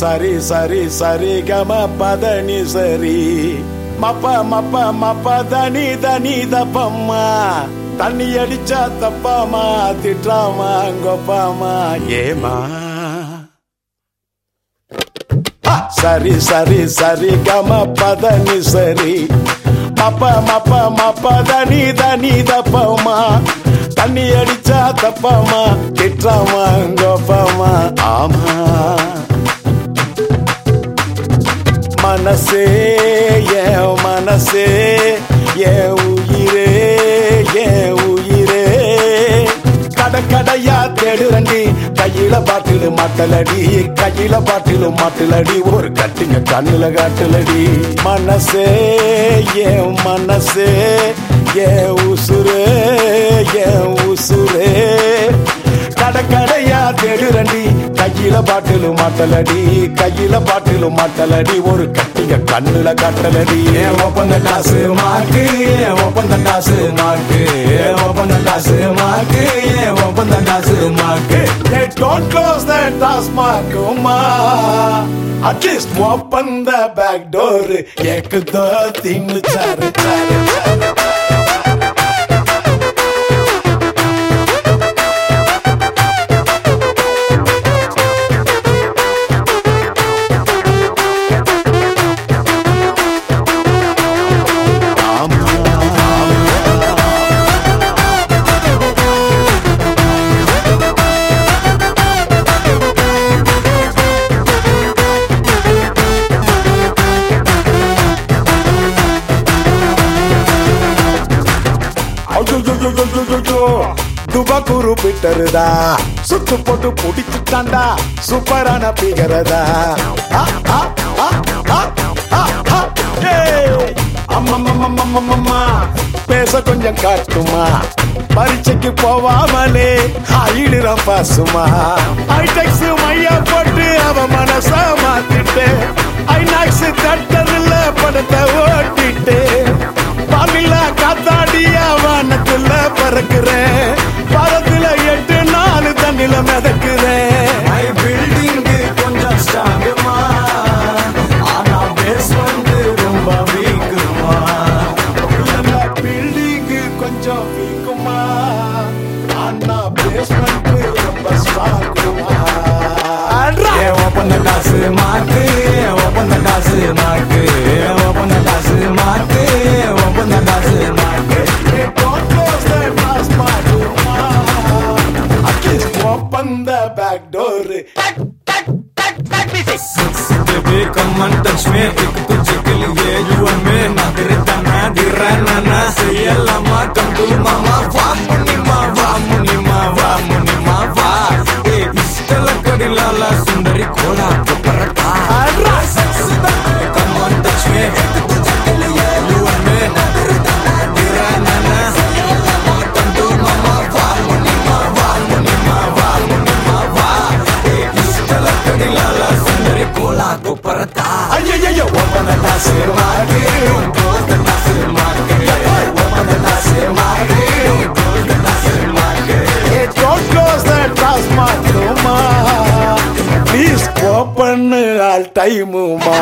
சரி சரி சரி கம பதனி சரி. மப்ப மப்ப மப்ப தனி தனி தப்பம்மா. தண்ணி அடிச்சா தப்பாமா திட்டாமா கொப்பாமா ஏமா சரி சரி சரி கம பதனி சரி. மப்ப மப்ப மப்ப தனி தனி தப்பம்மா. தண்ணி அடிச்சா தப்பாமா திட்டாமா கொப்பாமா ஆமா. மனசே என் மனசே என் உயிரே என் உயிரே. கட கடையா தேடுறண்டி கையில பாட்டிலு மாட்டலடி கையில பாட்டிலு மாட்டலடி ஒரு கட்டிங்க கண்ணுல காட்டுலடி. மனசே என் மனசே என் உசுரே என் கையில பாட்டிலு மாட்டலடி கையில பாட்டிலு மாட்டலடி ஒரு கட்டிக கண்ணுல கட்டலடி. ஒப்பந்த காசு மாக்கு ஒப்பந்த காசு மாக்கு ஒப்பந்த காசு மாக்கு ஒப்பந்த காசு மாக்கு Don't close that taskmark, Omar. At least open the back ஏக்குதோ தின்னு சாரு சாரு சாரு. துபகுரு பிட்டருதா சுத்து போட்டு புடிச்சுட்டாண்டா சூப்பரான பிகரதா அம்மம்மம்மம்மம்மம்மா, பேச கொஞ்சம் காட்டுமா பரீட்சைக்கு போவாமலே ஆயிடுறான் பாசுமா ஐடெக்ஸ் மையா போட்டு அவ மனசா மாத்திட்டு ஐநாக்ஸ் தட்டதில்ல படத்தை வானத்துல பறக்குறேன் பரத்துல எட்டு நாலு தண்ணில மிதக்குறேன் back door. Baby, come and touch me. एक तुझे के लिए you and me. ना तेरे ताना दिरा ना ना say Lama come to mama va muni ma va muni ma va muni ma va. ए इस तलकड़ी लाला सुंदरी कोड़ा டைமுமா